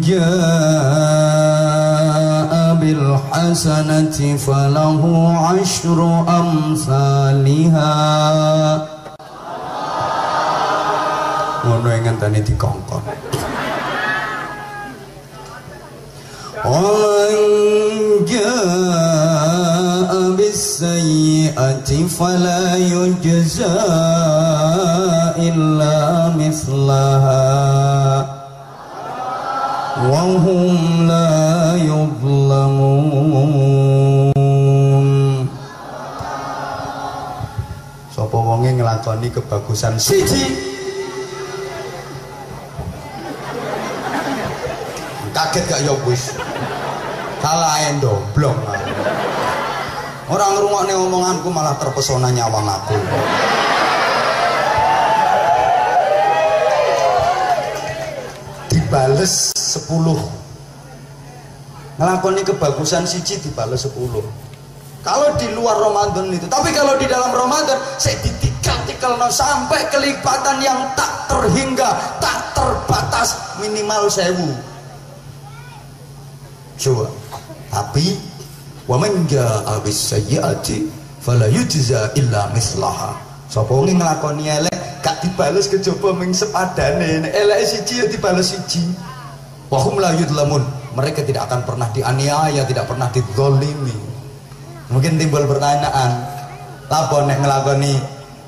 جاء بالحسنة فله عشر أمثالها ngono yang ngenteni dikongkon Orang ja'a bisayyati fala yujza illa mislaha وهم لا يظلمون Sapa wonge nglakoni kebagusan siji kaget gak ya wis kalah endo blong orang ngrungokne omonganku malah terpesona nyawang aku dibales 10 ngelakoni kebagusan siji dibales 10 kalau di luar Ramadan itu tapi kalau di dalam Ramadan saya ditikal-tikal no, sampai kelipatan yang tak terhingga tak terbatas minimal sewu. Coba. Tapi wa man jaa bis fala yujza illa mislaha. Sapa wong nglakoni elek gak dibales kejaba ming sepadane. Elek siji ya dibales siji wa hum la yudlamun. Mereka tidak akan pernah dianiaya tidak pernah dizalimi mungkin timbul pertanyaan lapo nek nglakoni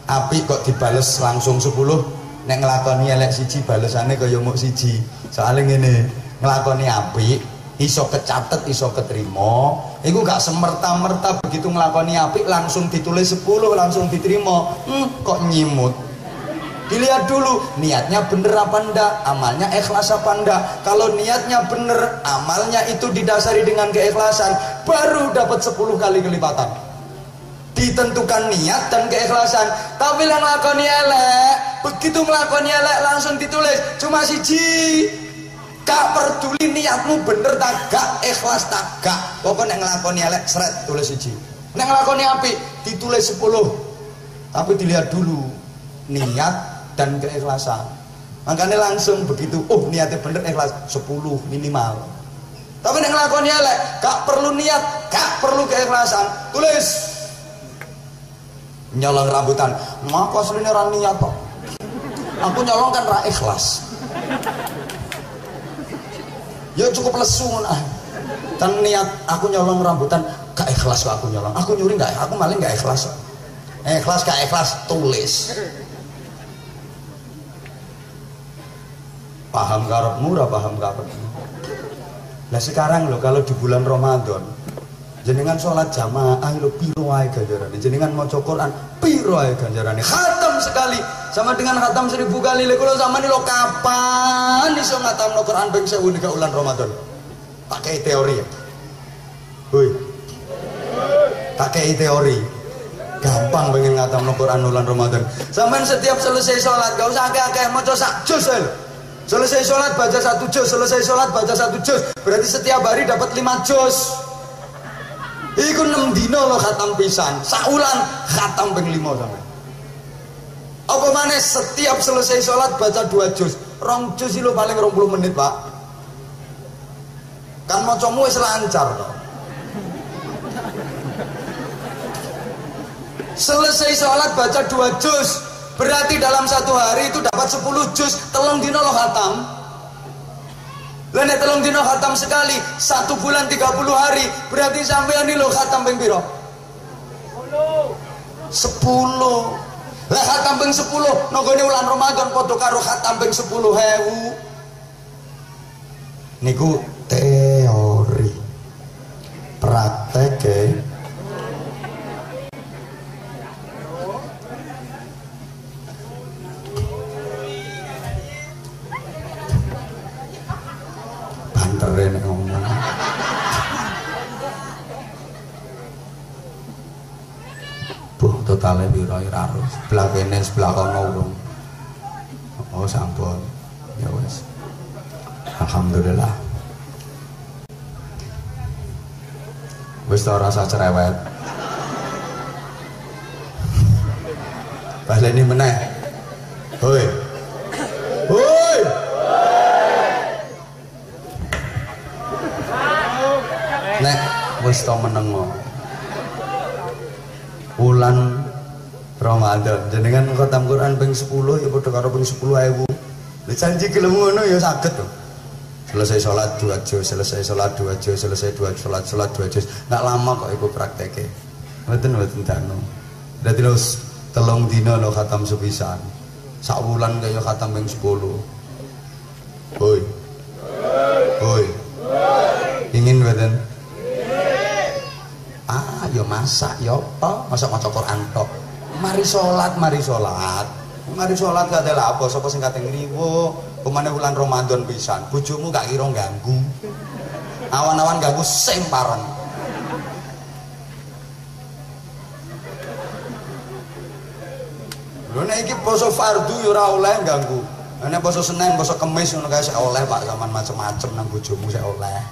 api kok dibales langsung 10 nek nglakoni elek siji balesane kaya muk siji. Soalnya ngene nglakoni api iso kecatet iso keterima. Itu gak semerta-merta begitu ngelakoni api langsung ditulis 10 langsung diterima. Hmm, kok nyimut dilihat dulu niatnya bener apa ndak amalnya ikhlas apa ndak kalau niatnya bener amalnya itu didasari dengan keikhlasan baru dapat 10 kali kelipatan ditentukan niat dan keikhlasan tapi yang ngelakoni elek begitu ngelakoni elek langsung ditulis cuma siji Gak peduli niatmu bener tak gak ikhlas tak gak. Pokoknya ngelakoni elek seret tulis siji. Nek ngelakoni api ditulis 10. Tapi dilihat dulu niat dan keikhlasan. Makanya langsung begitu, oh niatnya bener ikhlas 10 minimal. Tapi nek ngelakoni elek gak perlu niat, gak perlu keikhlasan. Tulis nyolong rambutan. Maka aslinya niat kok. Aku nyolong kan ra ikhlas ya cukup lesu nah. kan niat aku nyolong rambutan gak ikhlas kok aku nyolong aku nyuri gak aku maling gak ikhlas ikhlas gak ikhlas tulis paham karepmu ora paham karepmu nah sekarang loh kalau di bulan Ramadan jenengan sholat jamaah lo piro ae ganjarane? Jenengan maca Quran piro ae ganjarane? Khatam sekali. Sama dengan khatam seribu kali. Lek kula sama lo kapan iso ngatamno Quran ping 1000 nika bulan Ramadan? Pakai teori ya? Woi. Pakai teori. Gampang pengen ngatamno Quran bulan Ramadan. Sampean setiap selesai sholat gak usah akeh-akeh maca sak juz selesai sholat baca satu juz selesai sholat baca satu juz berarti setiap hari dapat lima juz Iku 6 dino lo khatam pisan, saulan khatam ping 5 sampe. Apa mana setiap selesai sholat baca dua juz, rong juz lo paling 20 menit pak. Kan mocomu wis lancar toh. Selesai sholat baca dua juz, berarti dalam satu hari itu dapat 10 juz, telung dino lo khatam. Lainnya telung dino khatam sekali Satu bulan 30 hari Berarti sampai ini lo khatam ping piro? 10 Lah khatam ping 10 Nogone ulan Ramadan Podo karo khatam ping 10 hewu Niku teori totale pira ora. Sebelah kene sebelah kono urung. Oh sampun. Ya wes. Alhamdulillah. wes ta rasa cerewet. Baleni meneh. Hoi. Hoi. Nek wis ta menengo. Wulan Ramadan. Jenengan khatam Quran ping 10 ya padha karo ping 10.000 lha janji gelem ngono ya saged to. Selesai sholat dua juz selesai sholat dua juz selesai dua sholat sholat dua juz. Nggak lama kok ibu prakteknya betul betul dano jadi terus telung dino lo khatam sepisan. Sak bulan kaya khatam ping 10 Hoi. Hoi. Ingin betul ah yo masak yo apa? Masak maca Quran tok mari sholat mari sholat mari sholat gak ada apa sapa sing kate ngriwo pemane bulan Ramadan pisan bojomu gak kira ganggu awan-awan ganggu sing pareng Lho nek iki poso fardu yo ora oleh ganggu. Nek poso Senin, poso Kamis ngono kae oleh Pak zaman macem-macem nang bojomu sik oleh.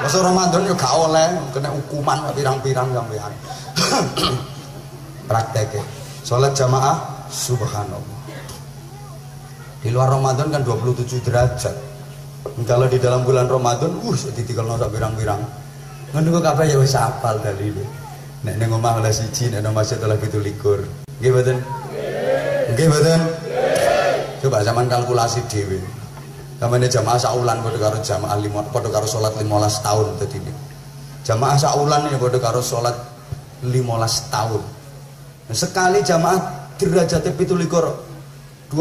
Masa Ramadan yo gak oleh, kena hukuman pirang-pirang sampean. Prakteknya. Salat jamaah subhanallah. Di luar Ramadan kan 27 derajat. Kalau di dalam bulan Ramadan, uh, ditikal nasa pirang-pirang. Kok kabeh ya wis hafal dalile. Nek ning omah oleh siji, nek nang masjid oleh 17. Nggih mboten? Nggih mboten? Coba zaman kalkulasi dhewe. Kamane jamaah saulan padha karo jamaah lima padha karo salat 15 tahun ini. Jamaah saulan ya padha karo salat 15 tahun. Nah, sekali jamaah derajatnya 27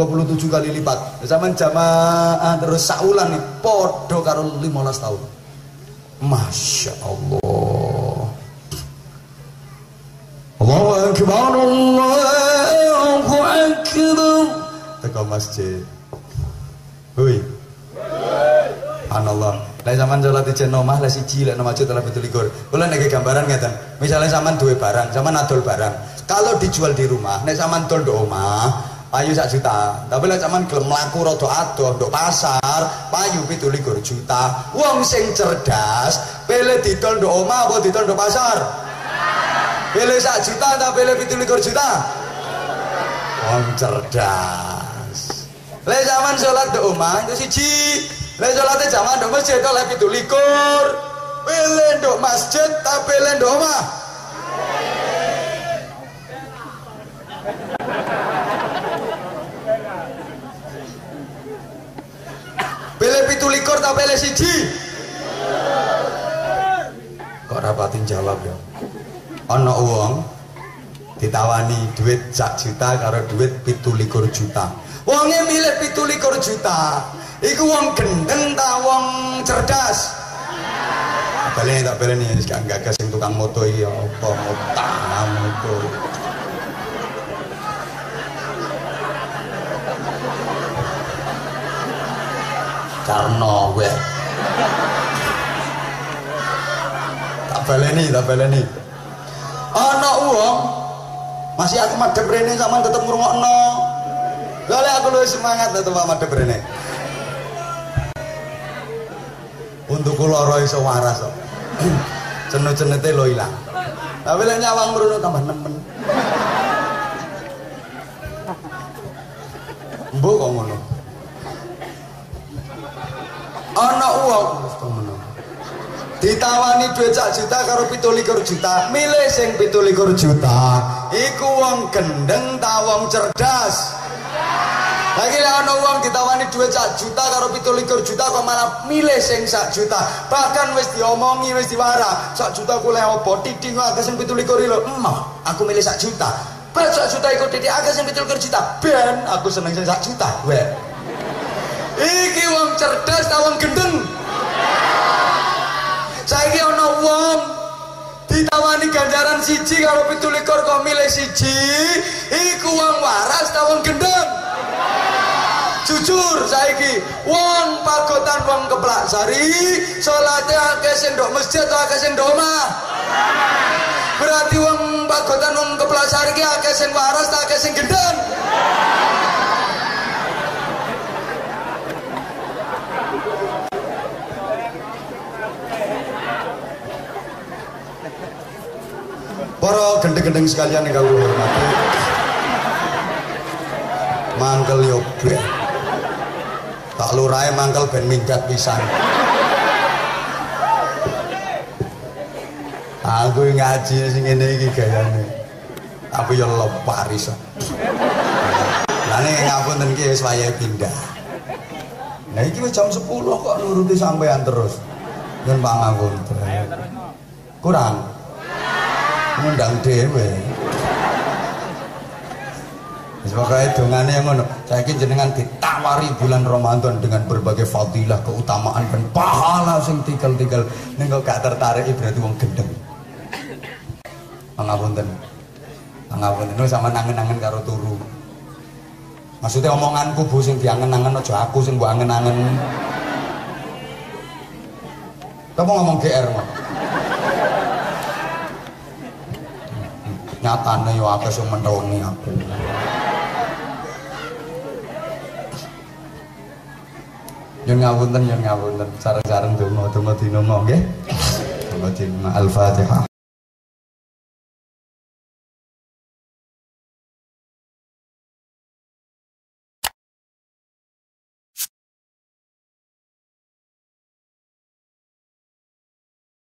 kali lipat. Zaman jamaah terus saulan nih padha karo 15 tahun. Masya Allah. Allahu Akbar, Allahu Akbar. Teka masjid. Hui. Subhanallah. Lah zaman sholat di omah lah siji lek nomah telah betul likur. Kula nek gambaran ngeten. Misalnya zaman duwe barang, zaman adol barang. Kalau dijual di rumah, nek zaman tol do omah, payu sak juta. Tapi lek zaman gelem mlaku rada adoh ndok pasar, payu 17 juta. Wong sing cerdas, pele didol ndok omah apa didol ndok pasar? Pele sak juta ta pele 17 juta? Wong cerdas. Lek zaman sholat di omah itu siji Lek salate jamaah ndok masjid oleh 17. Pilih ndok masjid ta pilih ndok omah? Pilih pitu likur tak pilih siji? Kok rapatin jawab ya? Ono uang ditawani duit sak juta karo duit pitu likur juta. Wongnya milih pitu likur juta. Iku wong gendeng ta wong cerdas? Ah, bali tak baleni wis gak gagas sing tukang moto iki apa utam iku. Karno gue. Tak baleni, tak baleni. Ana wong masih aku madhep rene sampean tetep ngrungokno. Lha aku lu semangat tetep madhep rene. Untuk kula iso waras kok. Cenut-cenete lo ilang. Tapi lek nyawang mrono tambah nemen. Mbok kok ngono. Ana uang ngono. Ditawani duit sak juta karo pitulikur juta. Milih sing pitulikur juta. Iku wong gendeng ta wong cerdas lagi lah ana uang ditawani duit sak juta karo 17 juta kok malah milih sing sak juta. Bahkan wis diomongi wis diwara, sak juta ku lek opo? Titik kok agak sing 17 lho. Emah, aku milih sak juta. Bet sak juta ikut titik agak sing 17 juta. Ben aku seneng sing sak juta. Weh. Iki wong cerdas ta wong gendeng? Saiki ana wong ditawani ganjaran siji kalau pitulikur kok milih siji iku wong waras ta wong gendeng jujur saiki wong pagotan wong keplak sari salate akeh sing ndok masjid akeh sing ndok omah. Berarti wong pagotan wong keplak sari ki akeh sing waras akeh sing gendeng. Para gendeng-gendeng sekalian yang kau hormati. Mangkel yo tak lurahe mangkel ben minggat pisan. Aku ngaji sing ngene iki gayane. Aku ya leparis lah nek ngapunten ki wis wayahe pindah. Nah iki wis jam 10 kok nuruti sampean terus. Nyun pangapunten kurang. Ngundang dhewe Wis pokoke dongane ngono. Saiki jenengan ditawari bulan Ramadan dengan berbagai fadilah, keutamaan dan pahala sing. Ning kok gak tertarik berarti wong gendeng. Pangapunten. Pangapunten nu sama nangen-nangen karo turu. Maksudnya omonganku bu sing diangen-angen aja aku sing mbok angen-angen. Kamu ngomong GR mah. Nyatane yo akeh sing mentongi aku. Yun ngawunten, yun ngawunten. Sarang-sarang dungo, dungo dinungo, nggih. Dungo dinungo, Al-Fatihah.